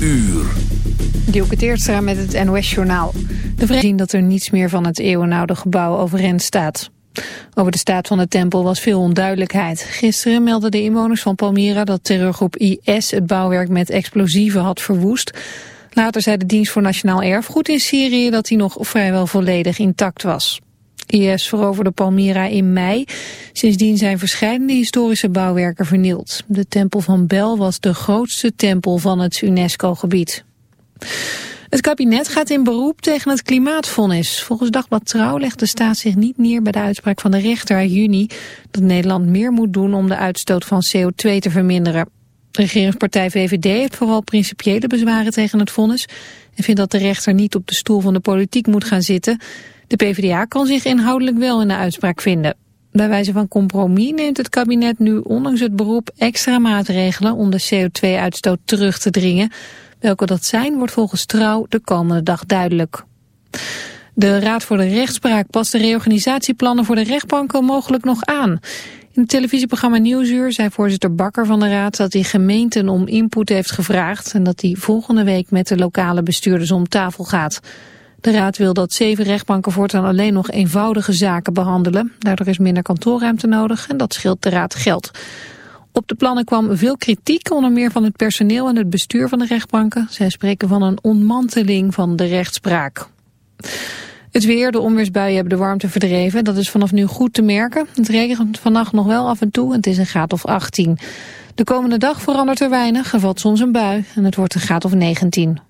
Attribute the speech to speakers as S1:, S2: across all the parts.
S1: uur.
S2: Met het NOS-journaal. De vreemd zien dat er niets meer van het eeuwenoude gebouw overeind staat. Over de staat van de tempel was veel onduidelijkheid. Gisteren meldden de inwoners van Palmyra dat terreurgroep IS het bouwwerk met explosieven had verwoest. Later zei de dienst voor nationaal erfgoed in Syrië dat hij nog vrijwel volledig intact was. IS veroverde Palmyra in mei. Sindsdien zijn verschillende historische bouwwerken vernield. De tempel van Bel was de grootste tempel van het UNESCO-gebied. Het kabinet gaat in beroep tegen het klimaatfonds. Volgens Dagblad Trouw legt de staat zich niet neer bij de uitspraak van de rechter uit juni... dat Nederland meer moet doen om de uitstoot van CO2 te verminderen. De regeringspartij VVD heeft vooral principiële bezwaren tegen het vonnis... en vindt dat de rechter niet op de stoel van de politiek moet gaan zitten... De PvdA kan zich inhoudelijk wel in de uitspraak vinden. Bij wijze van compromis neemt het kabinet nu ondanks het beroep extra maatregelen om de CO2-uitstoot terug te dringen. Welke dat zijn wordt volgens Trouw de komende dag duidelijk. De Raad voor de Rechtspraak past de reorganisatieplannen voor de rechtbanken mogelijk nog aan. In het televisieprogramma Nieuwsuur zei voorzitter Bakker van de Raad dat hij gemeenten om input heeft gevraagd en dat hij volgende week met de lokale bestuurders om tafel gaat. De Raad wil dat zeven rechtbanken voortaan alleen nog eenvoudige zaken behandelen. Daardoor is minder kantoorruimte nodig en dat scheelt de Raad geld. Op de plannen kwam veel kritiek, onder meer van het personeel en het bestuur van de rechtbanken. Zij spreken van een onmanteling van de rechtspraak. Het weer, de onweersbuien hebben de warmte verdreven. Dat is vanaf nu goed te merken. Het regent vannacht nog wel af en toe. Het is een graad of 18. De komende dag verandert er weinig. Er valt soms een bui en het wordt een graad of 19.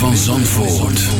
S3: Van Zandvoort.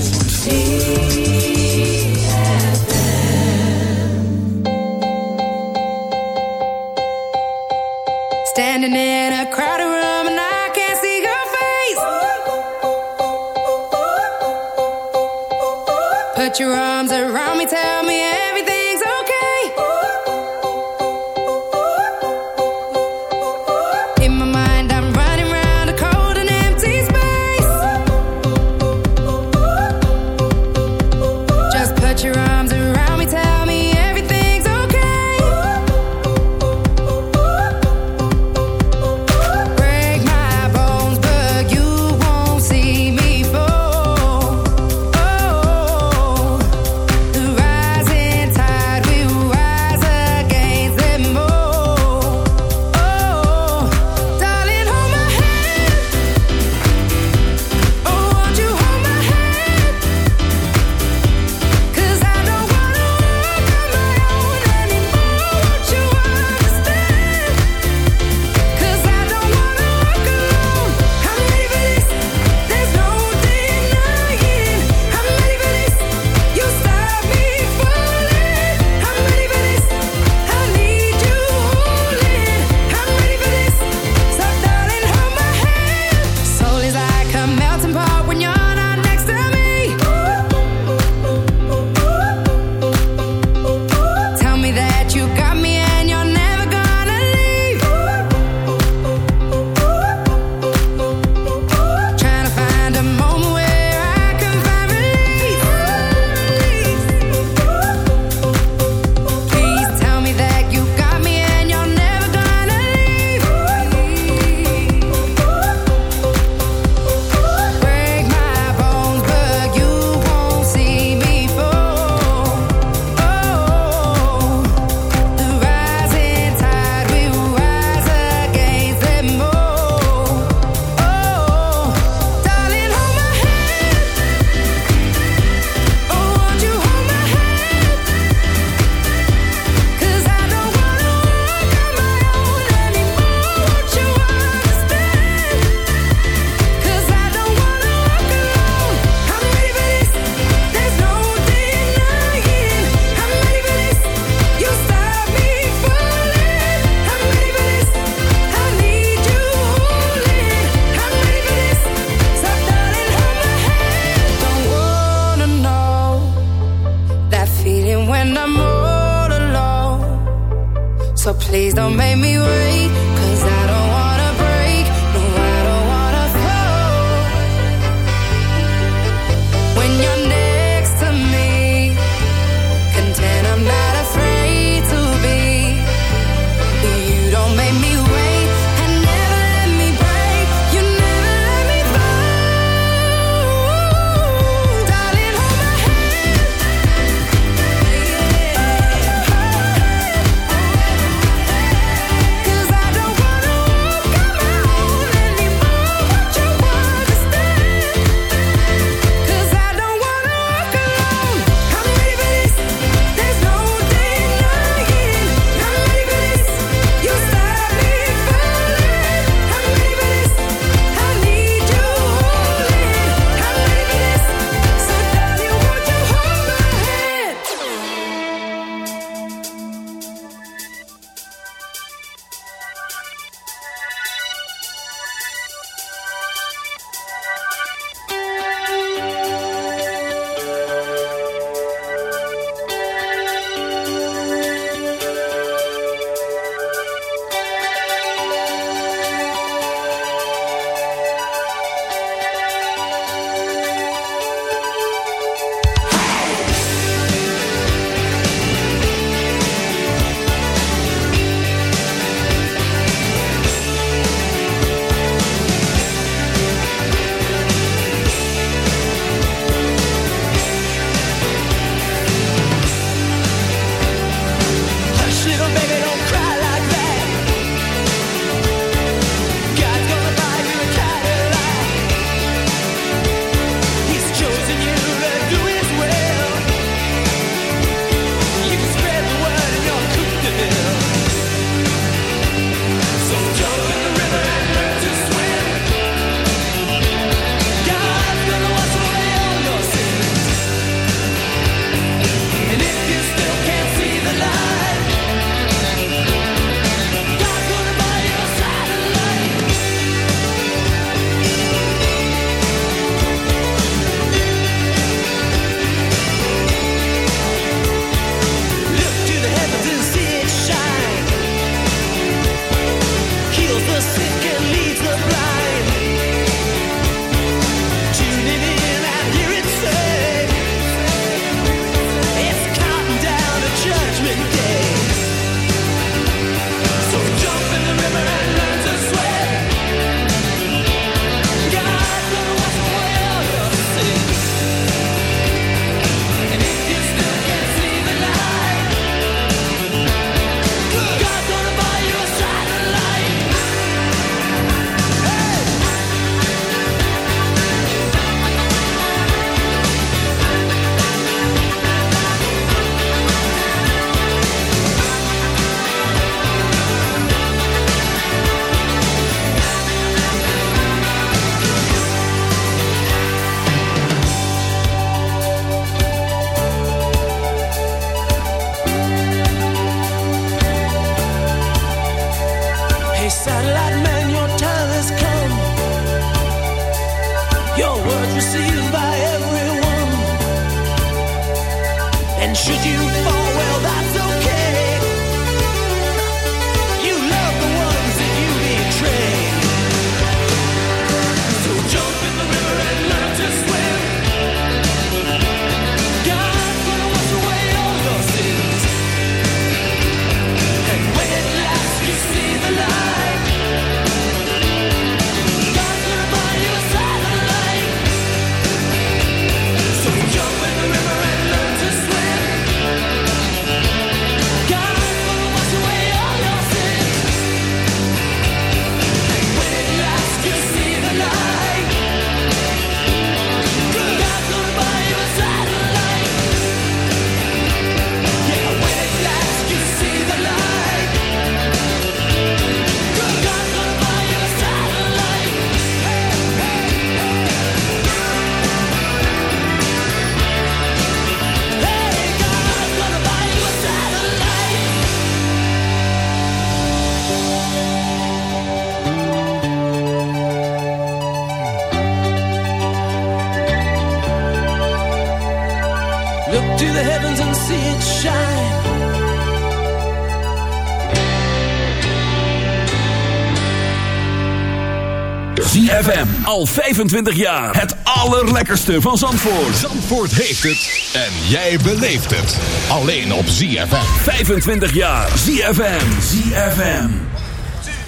S1: Al 25 jaar. Het allerlekkerste van Zandvoort.
S4: Zandvoort heeft het. En jij beleeft het. Alleen op ZFM.
S1: 25 jaar. ZFM. ZFM.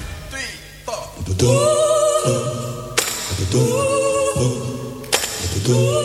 S5: 1, 2, 3, 4.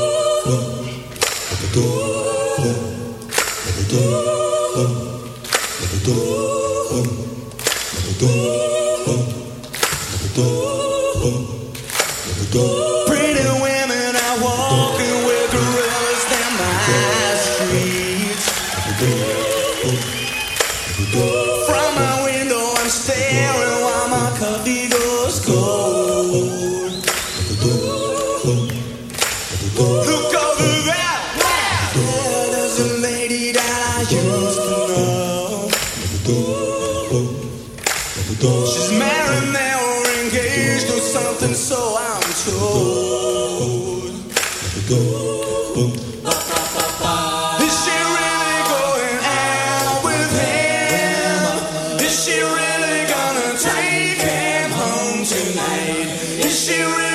S5: she really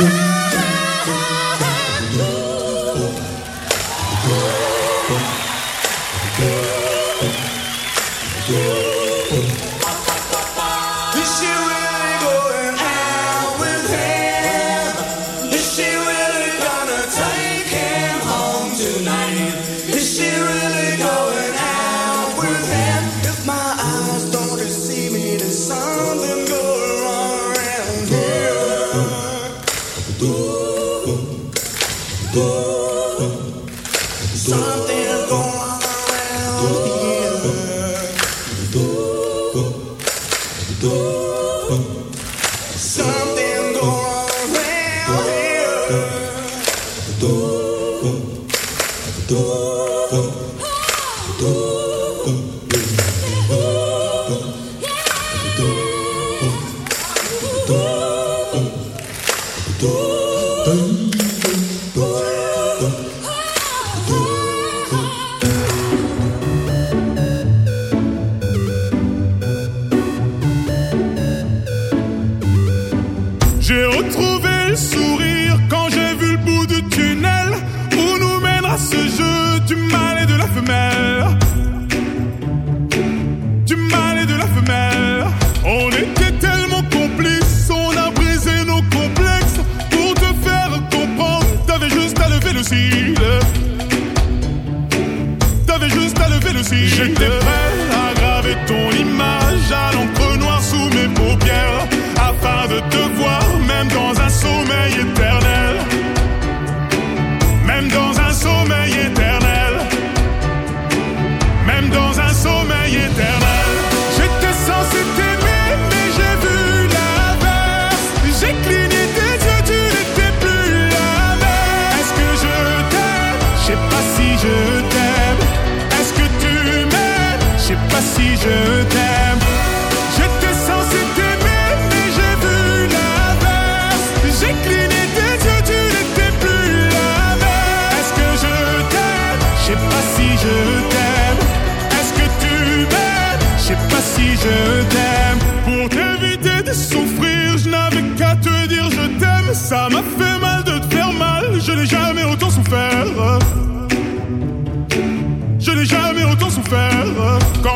S6: love.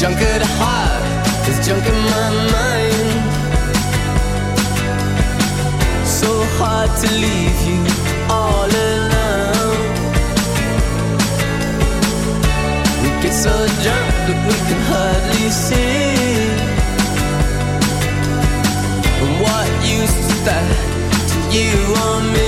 S7: Junk at heart is junk in my mind. So hard to leave you all alone. We get so drunk that we can hardly see. And what use is that to you or me?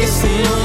S8: enlouqueceu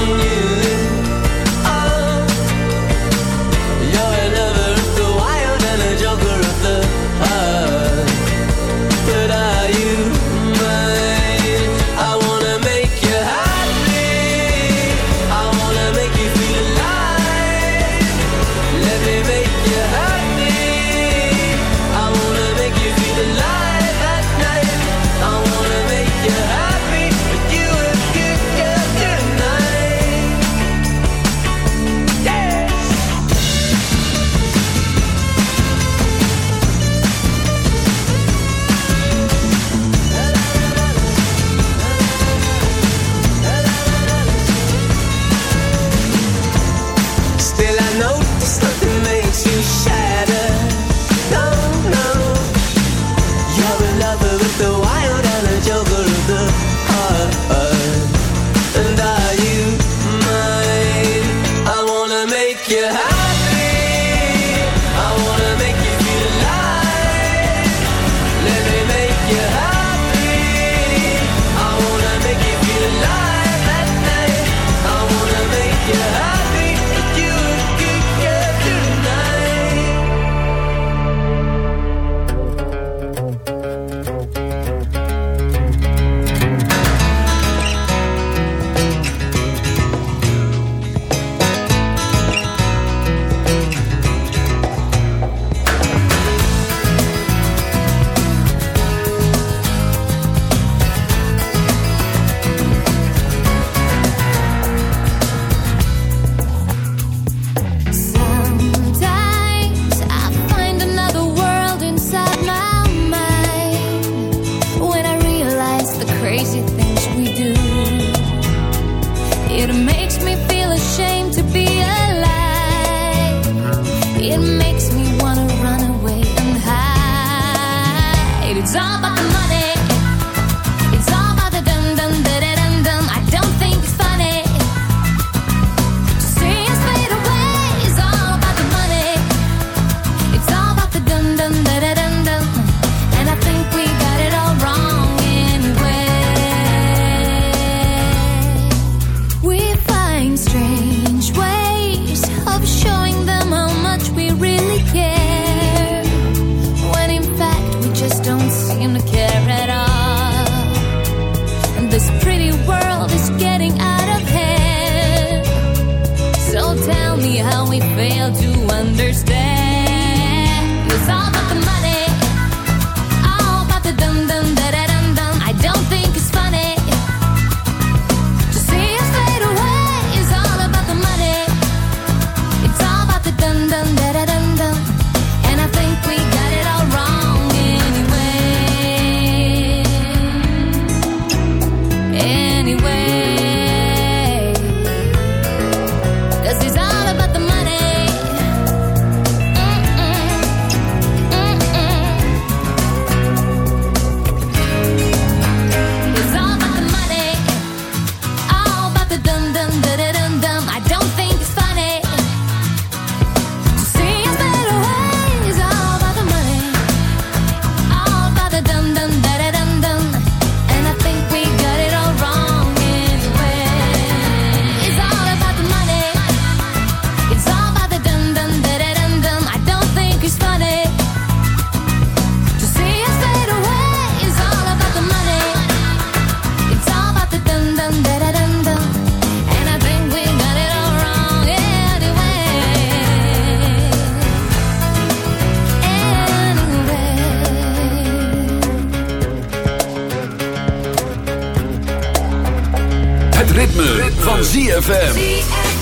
S8: ritme,
S9: van ZFM.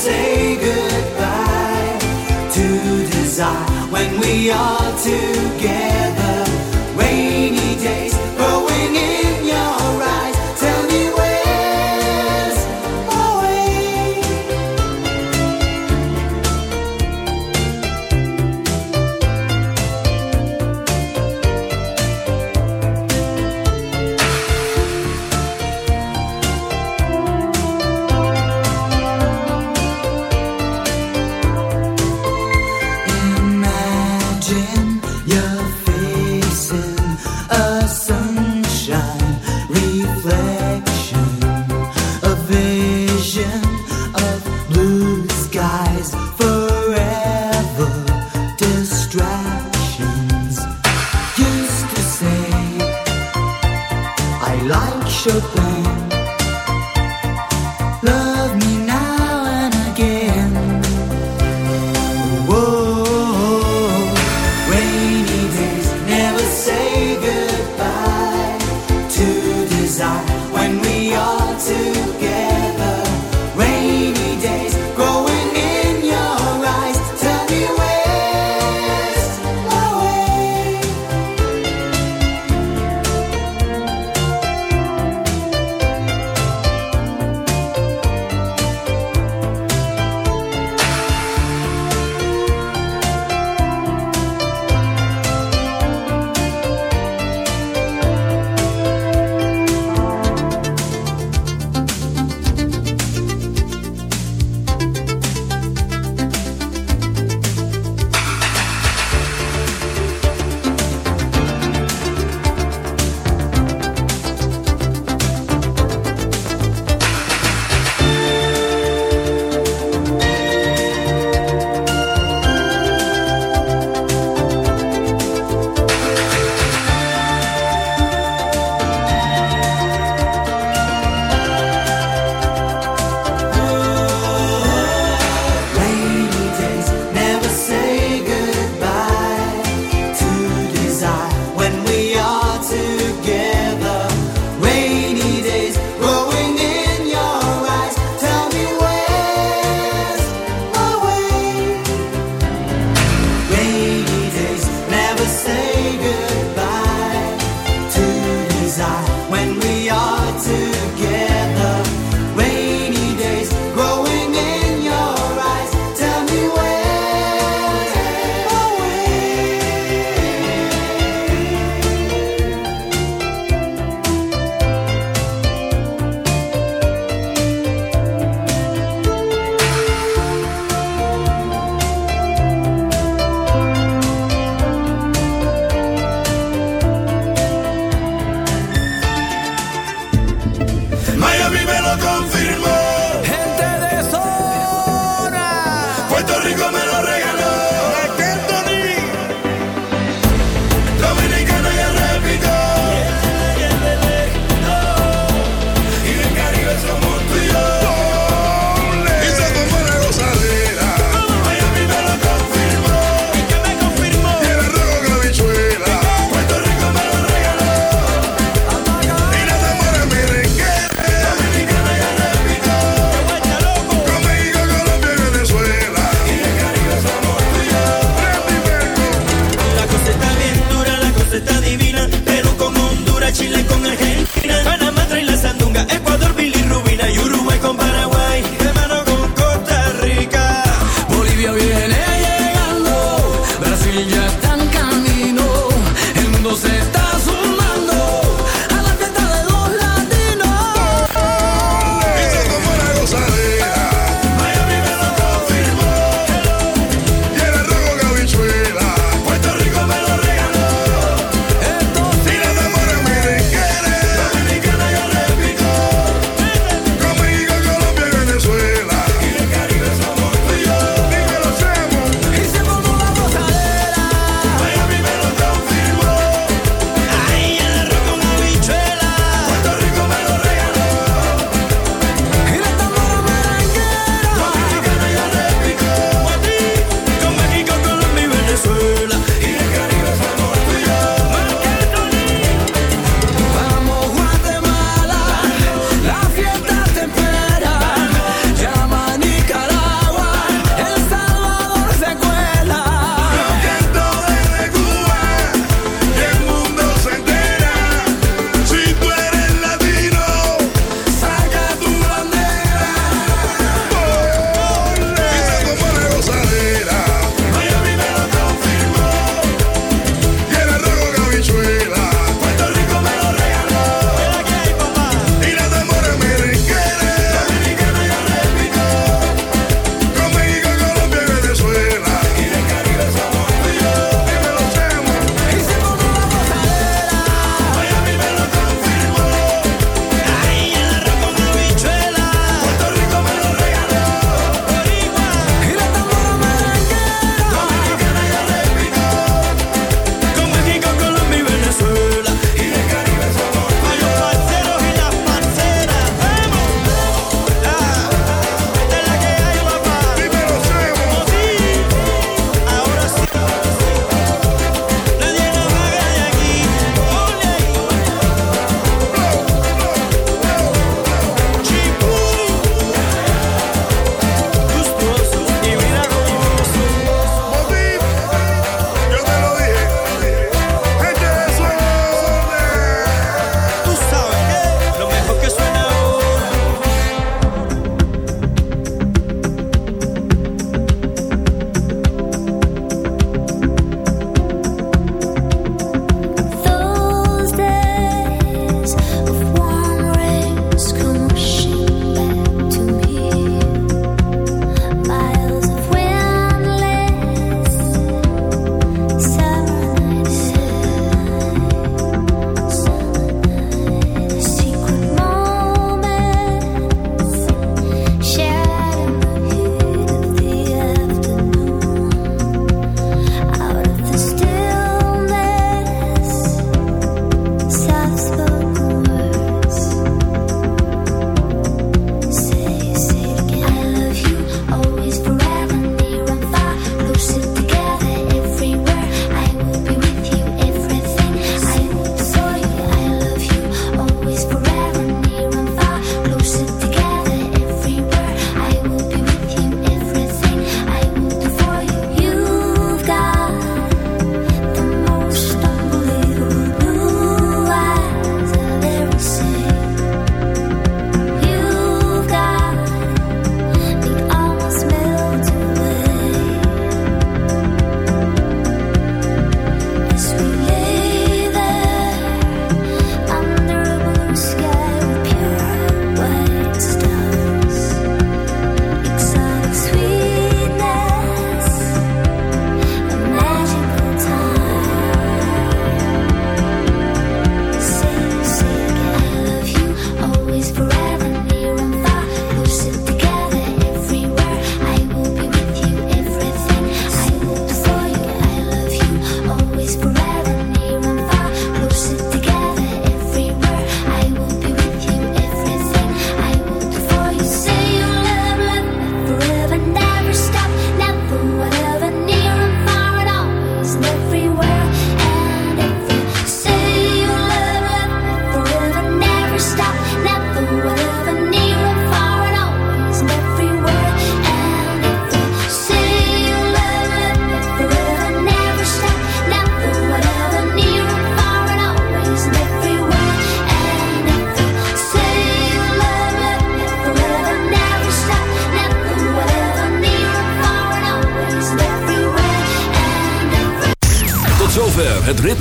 S10: Say goodbye to desire when we are together.